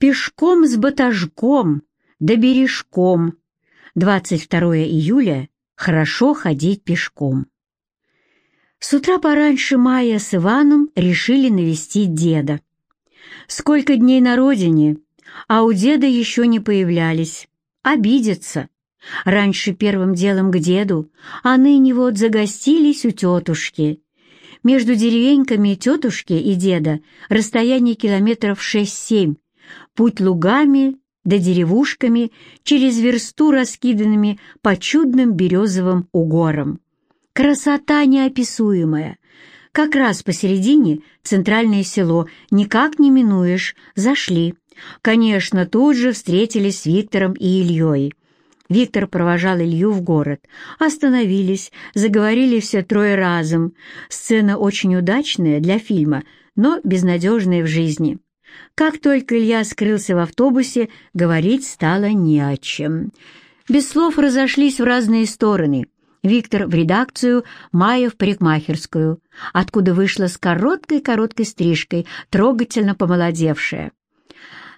Пешком с батажком, да бережком. 22 июля. Хорошо ходить пешком. С утра пораньше Майя с Иваном решили навестить деда. Сколько дней на родине, а у деда еще не появлялись. Обидится. Раньше первым делом к деду, а ныне вот загостились у тетушки. Между деревеньками тетушки и деда расстояние километров шесть-семь, путь лугами да деревушками через версту раскиданными по чудным березовым угорам. Красота неописуемая. Как раз посередине центральное село, никак не минуешь, зашли. Конечно, тут же встретились с Виктором и Ильей. Виктор провожал Илью в город. Остановились, заговорили все трое разом. Сцена очень удачная для фильма, но безнадежная в жизни. Как только Илья скрылся в автобусе, говорить стало не о чем. Без слов разошлись в разные стороны. Виктор в редакцию, Майя в парикмахерскую, откуда вышла с короткой-короткой стрижкой, трогательно помолодевшая.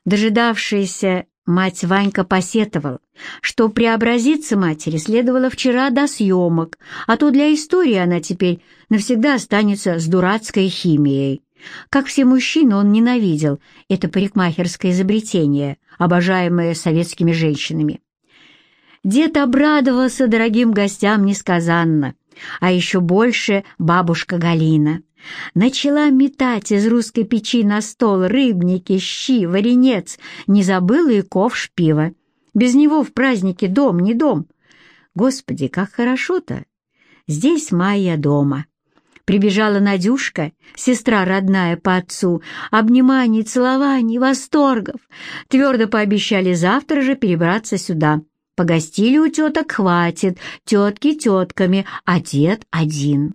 Дожидавшаяся Мать Ванька посетовал, что преобразиться матери следовало вчера до съемок, а то для истории она теперь навсегда останется с дурацкой химией. Как все мужчины, он ненавидел это парикмахерское изобретение, обожаемое советскими женщинами. Дед обрадовался дорогим гостям несказанно, а еще больше бабушка Галина. Начала метать из русской печи на стол рыбники, щи, варенец, не забыла и ковш пива. Без него в празднике дом не дом. Господи, как хорошо-то! Здесь Майя дома. Прибежала Надюшка, сестра родная по отцу, обниманий, целований, восторгов. Твердо пообещали завтра же перебраться сюда. Погостили у теток хватит, тетки тетками, а дед один.